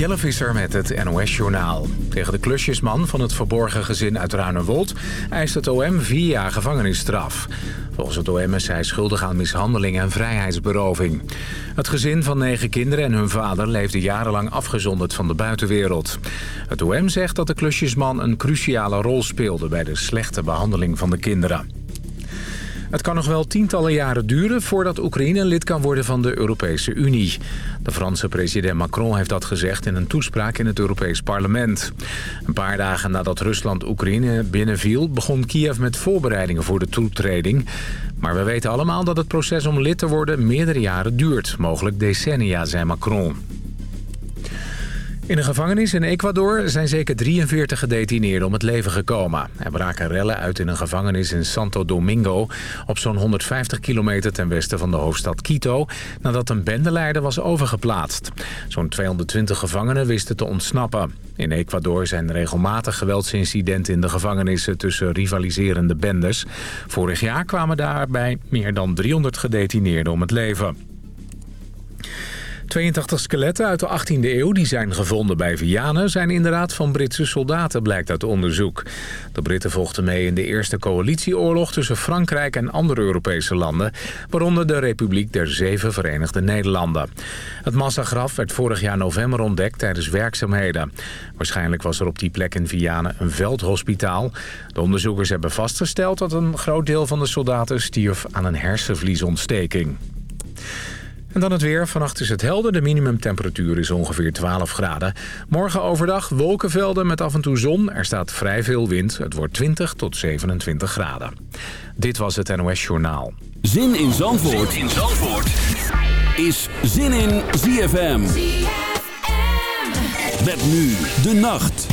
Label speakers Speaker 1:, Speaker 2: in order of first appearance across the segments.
Speaker 1: Jelle Visser met het NOS-journaal. Tegen de klusjesman van het verborgen gezin uit Ruinerwold... eist het OM vier jaar gevangenisstraf. Volgens het OM is hij schuldig aan mishandeling en vrijheidsberoving. Het gezin van negen kinderen en hun vader leefde jarenlang afgezonderd van de buitenwereld. Het OM zegt dat de klusjesman een cruciale rol speelde... bij de slechte behandeling van de kinderen. Het kan nog wel tientallen jaren duren voordat Oekraïne lid kan worden van de Europese Unie. De Franse president Macron heeft dat gezegd in een toespraak in het Europees Parlement. Een paar dagen nadat Rusland Oekraïne binnenviel... begon Kiev met voorbereidingen voor de toetreding. Maar we weten allemaal dat het proces om lid te worden meerdere jaren duurt. Mogelijk decennia, zei Macron. In een gevangenis in Ecuador zijn zeker 43 gedetineerden om het leven gekomen. Er braken rellen uit in een gevangenis in Santo Domingo... op zo'n 150 kilometer ten westen van de hoofdstad Quito... nadat een bendeleider was overgeplaatst. Zo'n 220 gevangenen wisten te ontsnappen. In Ecuador zijn regelmatig geweldsincidenten in de gevangenissen... tussen rivaliserende bendes. Vorig jaar kwamen daarbij meer dan 300 gedetineerden om het leven. 82 skeletten uit de 18e eeuw die zijn gevonden bij Vianen... zijn inderdaad van Britse soldaten, blijkt uit onderzoek. De Britten vochten mee in de Eerste Coalitieoorlog... tussen Frankrijk en andere Europese landen... waaronder de Republiek der Zeven Verenigde Nederlanden. Het massagraf werd vorig jaar november ontdekt tijdens werkzaamheden. Waarschijnlijk was er op die plek in Vianen een veldhospitaal. De onderzoekers hebben vastgesteld dat een groot deel van de soldaten stierf aan een hersenvliesontsteking. En dan het weer. Vannacht is het helder. De minimumtemperatuur is ongeveer 12 graden. Morgen overdag wolkenvelden met af en toe zon. Er staat vrij veel wind. Het wordt 20 tot 27 graden. Dit was het NOS Journaal.
Speaker 2: Zin in Zandvoort, zin in Zandvoort. is Zin in ZFM. ZFM. Met nu de nacht.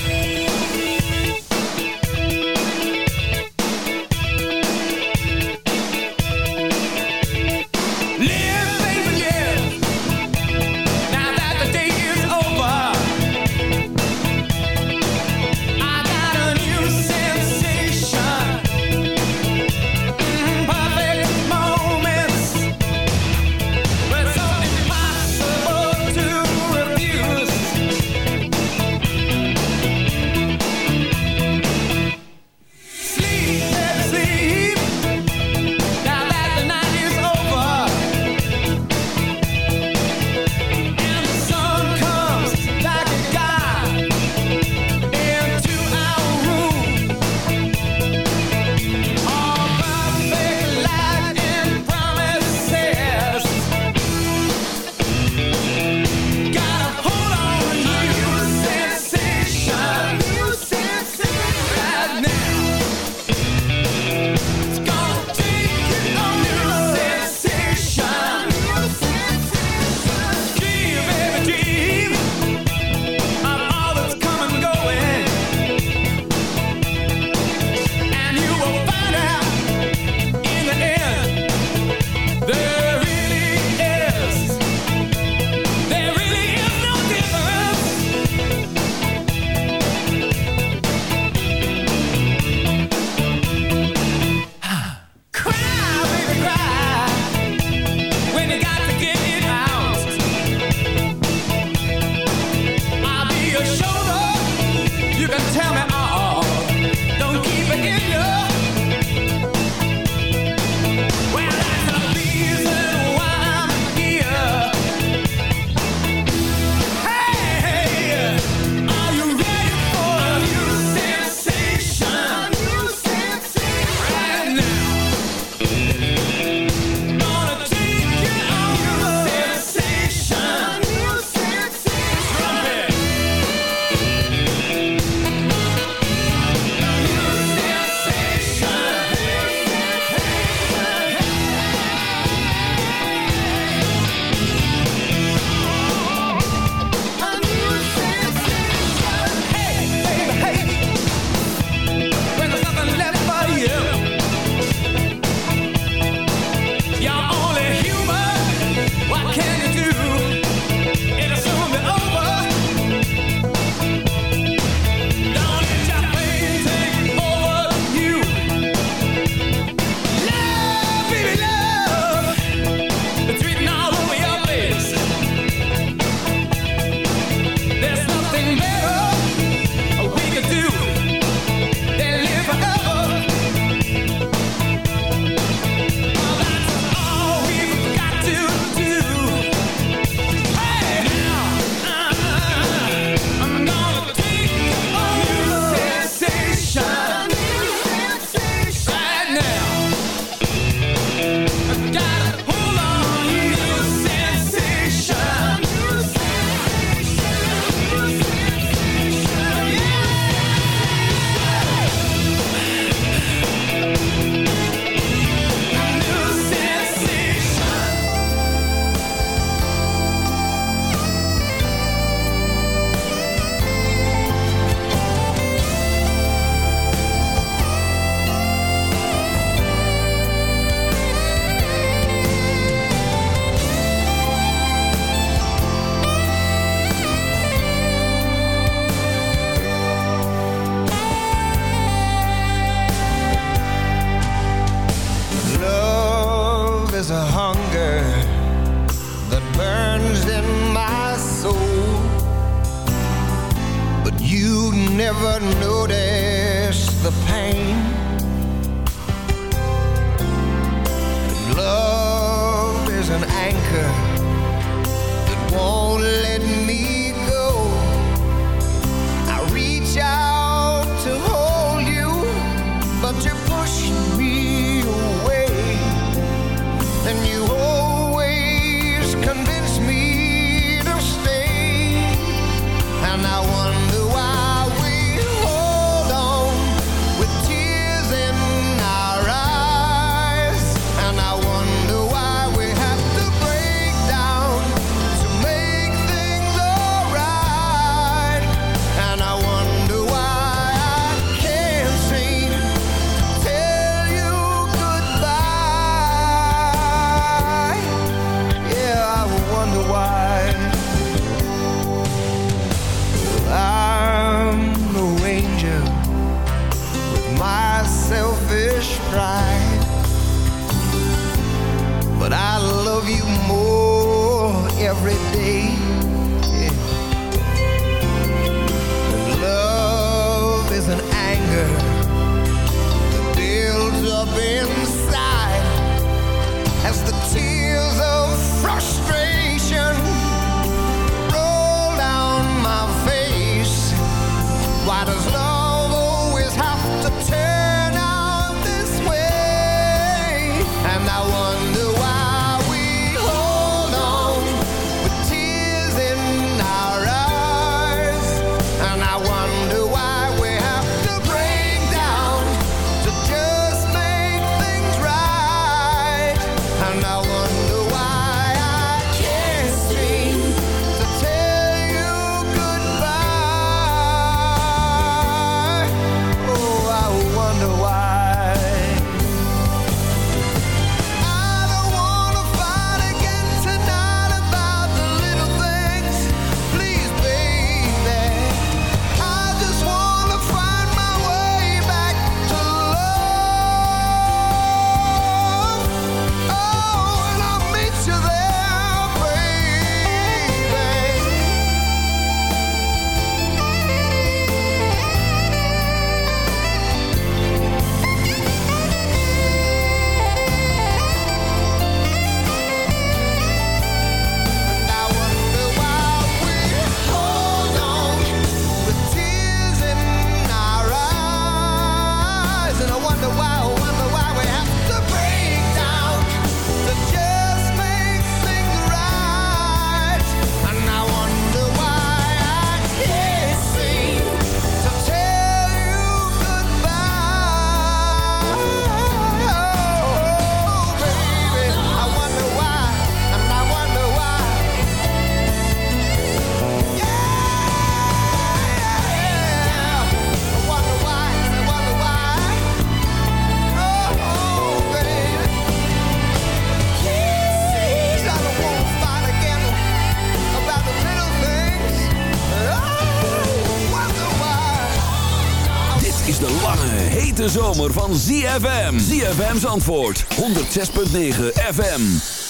Speaker 2: Van ZFM. ZFM's antwoord. 106.9 FM.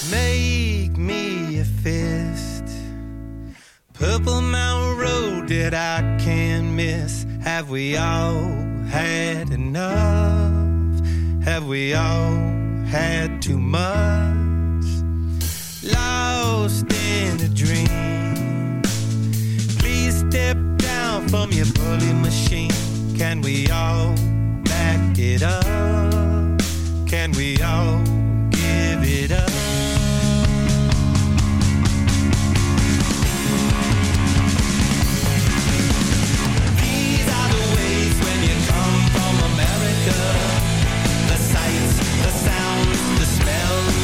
Speaker 3: Make me a fist. Purple Mountain Road that I can't miss. Have we all had enough? Have we all had too much? Lost in a dream. Please step down from your bully machine. Can we all it up? Can we all give it up? These are the ways when you come from America. The sights, the sounds, the smells.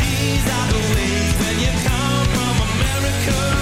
Speaker 3: These are the ways when you come from America.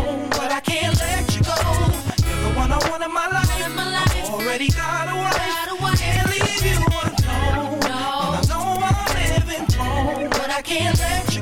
Speaker 4: I'm living wrong, but I can't let you go. You're the one I want in my life. In my life. Already got a wife. Got a wife. Can't leave you alone. No. And I know I'm living wrong, but I can't let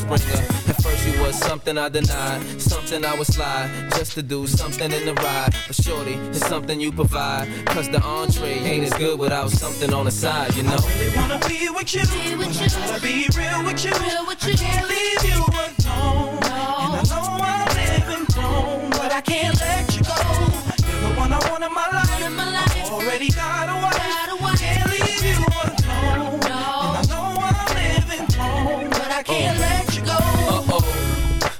Speaker 5: Springer. At first you was something I denied, something I would slide just to do something in the ride. But shorty, it's something you provide. Cause the entree ain't as good without something on the side, you know.
Speaker 4: I really wanna be with you. Be with you. Wanna be real with you. Real with you. I can't leave you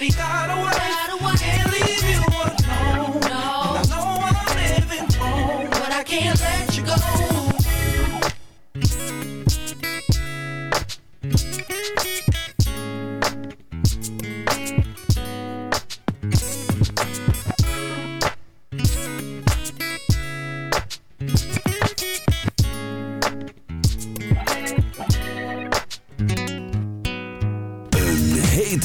Speaker 4: Already got a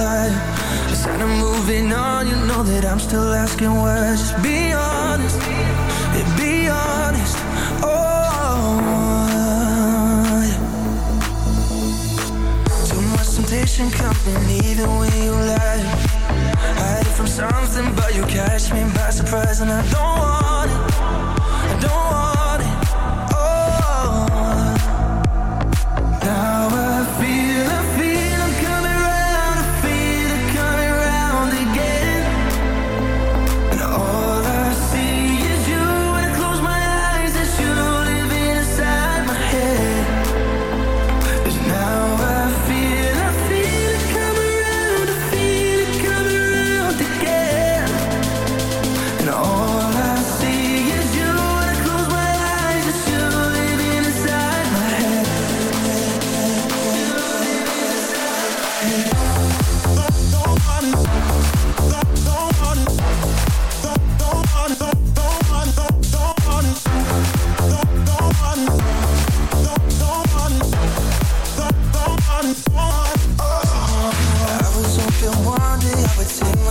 Speaker 6: tight Instead of moving on, you know that I'm still asking why Just be honest, yeah, be honest. Oh. Too much temptation company, either way you lie. Hiding from something, but you catch me by surprise And I don't
Speaker 7: what's in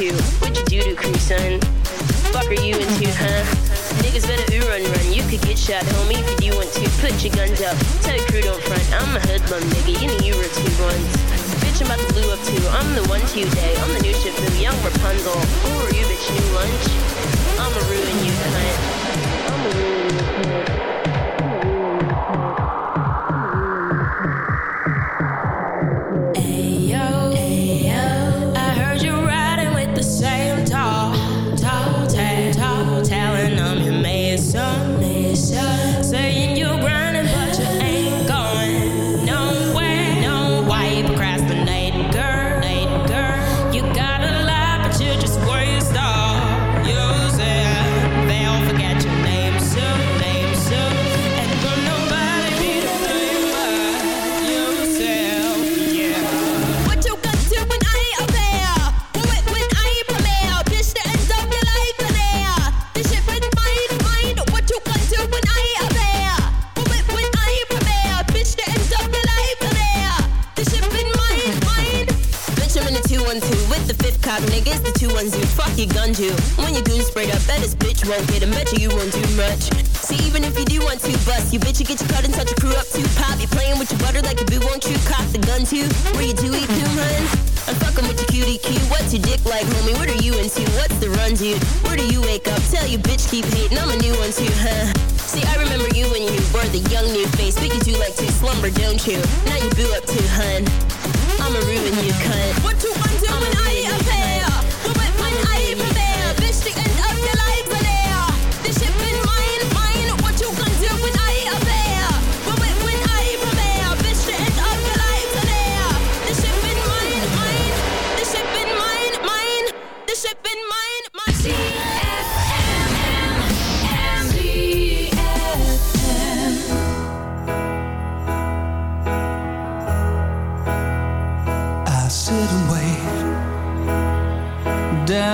Speaker 7: into? What you do to crew, son? Fuck are you into, huh? Niggas better ooh run run. You could get shot, homie, if you want to. Put your guns up. Tell your crew don't front. I'm a hoodlum, nigga. You know you were two ones. Bitch, I'm about to blue up too. I'm the one to day. I'm the new Shifu, young Rapunzel. Who are you, bitch? New lunch. I'ma ruin you, cunt.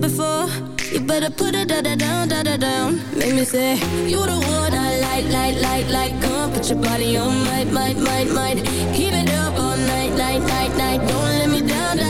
Speaker 8: before. You better put it da da down, da da down. Make me say you the one I like, like, like, like. Come on, put your body on, might, might, might, might. Keep it up all night, night, night, night. Don't let me down. down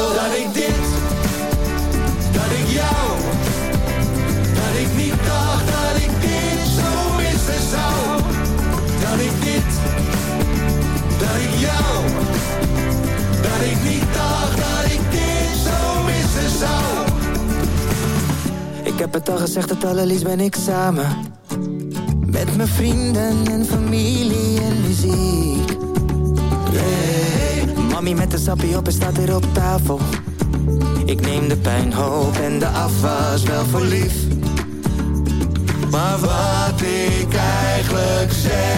Speaker 9: dat ik zo zou. Ik
Speaker 10: heb het al gezegd, het allerliefst ben ik samen. Met mijn vrienden en familie en muziek. Mami met de sappie op en staat er op tafel. Ik neem de pijn, hoop en de afwas wel voor lief.
Speaker 9: Maar wat ik eigenlijk zeg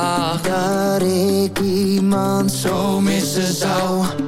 Speaker 9: dag. Dat ik
Speaker 10: iemand
Speaker 9: zo missen zou.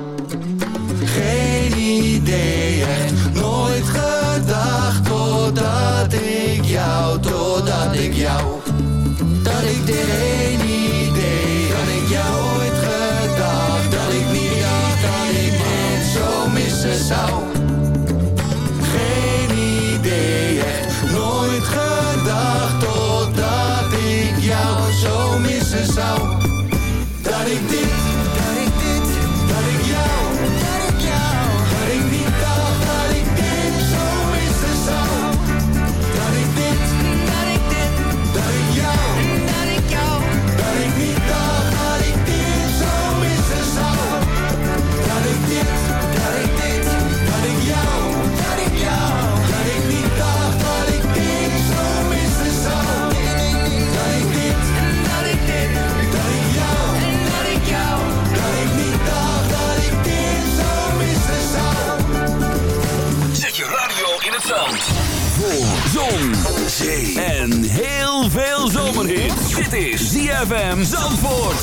Speaker 2: ZFM Zandvoort.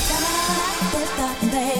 Speaker 11: This
Speaker 2: de.